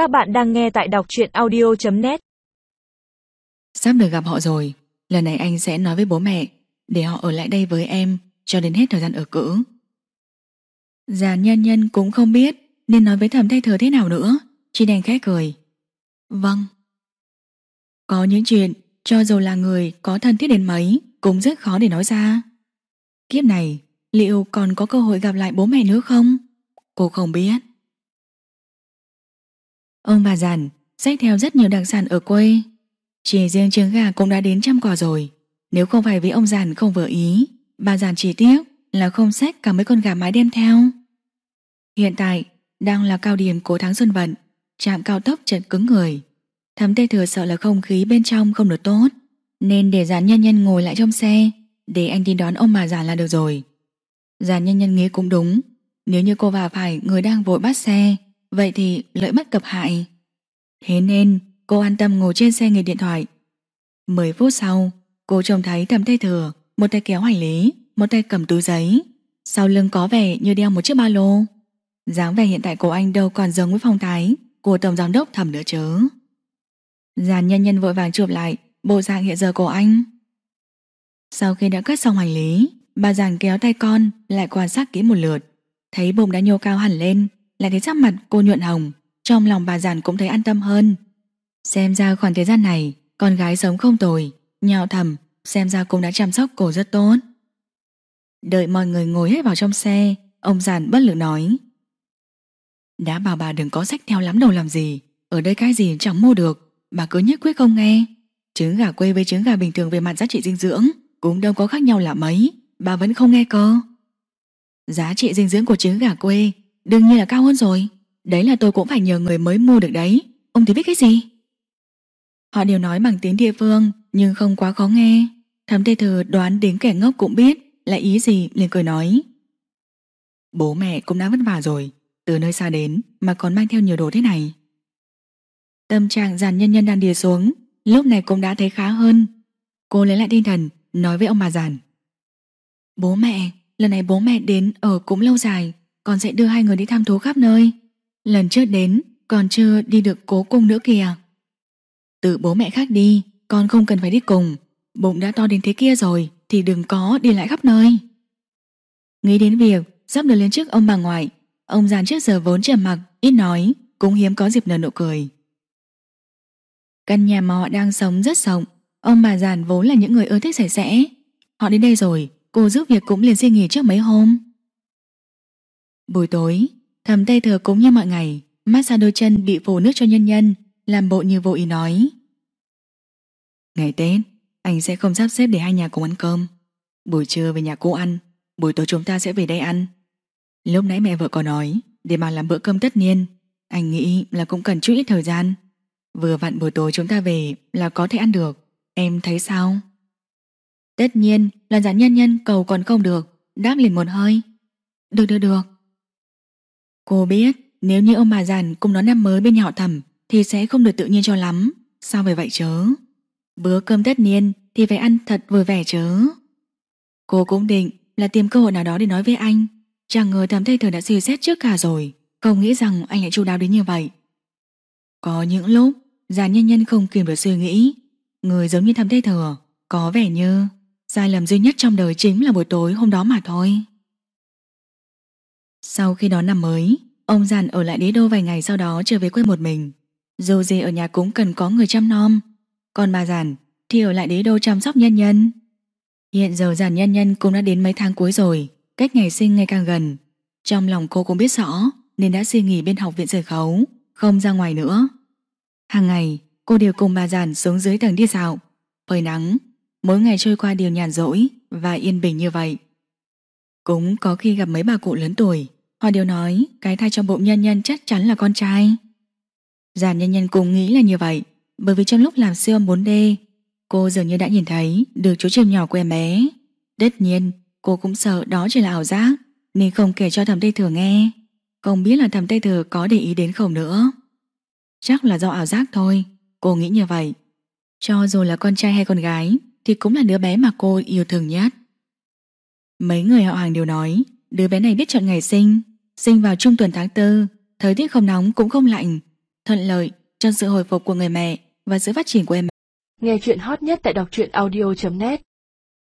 Các bạn đang nghe tại đọc truyện audio.net Sắp được gặp họ rồi. Lần này anh sẽ nói với bố mẹ, Để họ ở lại đây với em Cho đến hết thời gian ở cữ. Già nhân nhân cũng không biết Nên nói với thầm thay thừa thế nào nữa. Chỉ đành khẽ cười. Vâng. Có những chuyện, Cho dù là người có thân thiết đến mấy, Cũng rất khó để nói ra. Kiếp này, liệu còn có cơ hội gặp lại bố mẹ nữa không? Cô không biết. Ông bà giản xách theo rất nhiều đặc sản ở quê. Chỉ riêng trứng gà cũng đã đến trăm quả rồi. Nếu không phải vì ông giản không vừa ý, Bà giản chỉ tiếc là không xách cả mấy con gà mái đem theo. Hiện tại, đang là cao điểm của tháng xuân vận, Trạm cao tốc chật cứng người. Thấm tê thừa sợ là không khí bên trong không được tốt, Nên để giản nhân nhân ngồi lại trong xe, Để anh đi đón ông bà giản là được rồi. Giản nhân nhân nghĩ cũng đúng, Nếu như cô vào phải, người đang vội bắt xe Vậy thì lợi bất cập hại. Thế nên, cô an tâm ngồi trên xe nghề điện thoại. 10 phút sau, Cô trông thấy thầm tay thừa, Một tay kéo hành lý, Một tay cầm túi giấy. Sau lưng có vẻ như đeo một chiếc ba lô. Dáng vẻ hiện tại của anh đâu còn giống với phong thái Của tổng giám đốc thầm nữa chứ Giàn nhân nhân vội vàng chụp lại Bộ dạng hiện giờ của anh. Sau khi đã cất xong hành lý, Bà giàn kéo tay con Lại quan sát kỹ một lượt. Thấy bụng đã nhô cao hẳn lên lại thấy sắc mặt cô nhuận hồng, Trong lòng bà giản cũng thấy an tâm hơn. Xem ra khoảng thời gian này, Con gái sống không tồi nhào thầm, xem ra cũng đã chăm sóc cô rất tốt. Đợi mọi người ngồi hết vào trong xe, Ông giản bất lực nói. Đã bảo bà đừng có sách theo lắm đầu làm gì, Ở đây cái gì chẳng mua được, Bà cứ nhất quyết không nghe. Trứng gà quê với trứng gà bình thường về mặt giá trị dinh dưỡng, Cũng đâu có khác nhau là mấy, Bà vẫn không nghe cơ. Giá trị dinh dưỡng của trứng gà quê Đương nhiên là cao hơn rồi. Đấy là tôi cũng phải nhờ người mới mua được đấy. Ông thì biết cái gì? Họ đều nói bằng tiếng địa phương, Nhưng không quá khó nghe. Thẩm tê thừa đoán đến kẻ ngốc cũng biết, Là ý gì liền cười nói. Bố mẹ cũng đã vất vả rồi. Từ nơi xa đến mà còn mang theo nhiều đồ thế này. Tâm trạng giàn nhân nhân đang đìa xuống, Lúc này cũng đã thấy khá hơn. Cô lấy lại tinh thần, Nói với ông bà giàn Bố mẹ, Lần này bố mẹ đến ở cũng lâu dài con sẽ đưa hai người đi thăm thú khắp nơi. Lần trước đến, Còn chưa đi được cố cung nữa kìa. Tự bố mẹ khác đi, Con không cần phải đi cùng. Bụng đã to đến thế kia rồi, Thì đừng có đi lại khắp nơi. Nghĩ đến việc sắp được lên trước ông bà ngoại, Ông giàn trước giờ vốn trầm mặc, Ít nói, Cũng hiếm có dịp nở nụ cười. Căn nhà mà họ đang sống rất rộng, Ông bà giàn vốn là những người ưa thích sạch sẽ. Họ đến đây rồi, Cô giúp việc cũng liền xin nghỉ trước mấy hôm. Buổi tối, thầm tay thừa cũng như mọi ngày, massage đôi chân bị phủ nước cho nhân nhân, làm bộ như vô ý nói. Ngày Tết, anh sẽ không sắp xếp để hai nhà cùng ăn cơm. Buổi trưa về nhà cô ăn, buổi tối chúng ta sẽ về đây ăn. Lúc nãy mẹ vợ có nói, để mà làm bữa cơm tất niên, anh nghĩ là cũng cần chút ít thời gian. Vừa vặn buổi tối chúng ta về là có thể ăn được, em thấy sao? Tất nhiên là giản nhân nhân cầu còn không được, đáp liền một hơi. Được được được. Cô biết, nếu như ông bà giàn cùng đón năm mới bên nhà họ thẩm thì sẽ không được tự nhiên cho lắm. Sao về vậy chớ? Bữa cơm tất niên thì phải ăn thật vui vẻ chớ. Cô cũng định là tìm cơ hội nào đó để nói với anh. Chẳng ngờ thẩm thay thừa đã suy xét trước cả rồi. Không nghĩ rằng anh lại chu đáo đến như vậy. Có những lúc giàn nhân nhân không kìm được suy nghĩ. Người giống như thẩm thay thừa, có vẻ như sai lầm duy nhất trong đời chính là buổi tối hôm đó mà thôi. Sau khi đón năm mới, ông giàn ở lại đế đô vài ngày sau đó trở về quê một mình. Dù gì ở nhà cũng cần có người chăm nom. Còn bà giàn thì ở lại đế đô chăm sóc nhân nhân. Hiện giờ giàn nhân nhân cũng đã đến mấy tháng cuối rồi, cách ngày sinh ngày càng gần. Trong lòng cô cũng biết rõ nên đã suy nghỉ bên học viện giải khấu, không ra ngoài nữa. Hàng ngày, cô đều cùng bà giàn xuống dưới tầng đi dạo, phơi nắng, mỗi ngày trôi qua đều nhàn rỗi và yên bình như vậy. Cũng có khi gặp mấy bà cụ lớn tuổi Họ đều nói, cái thai trong bụng nhân nhân chắc chắn là con trai. Giàn nhân nhân cũng nghĩ là như vậy, Bởi vì trong lúc làm siêu âm 4D Cô dường như đã nhìn thấy Được chú chim nhỏ của em bé Tất nhiên, cô cũng sợ đó chỉ là ảo giác, Nên không kể cho thầm Tây Thừa nghe. Không biết là thầm Tây Thừa có để ý đến không nữa. Chắc là do ảo giác thôi, Cô nghĩ như vậy. Cho dù là con trai hay con gái, Thì cũng là đứa bé mà cô yêu thương nhất. Mấy người họ hàng đều nói, Đứa bé này biết chọn ngày sinh. Sinh vào trung tuần tháng tư, Thời tiết không nóng cũng không lạnh, thuận lợi cho sự hồi phục của người mẹ và sự phát triển của em. Nghe chuyện hot nhất tại đọc truyện audio.net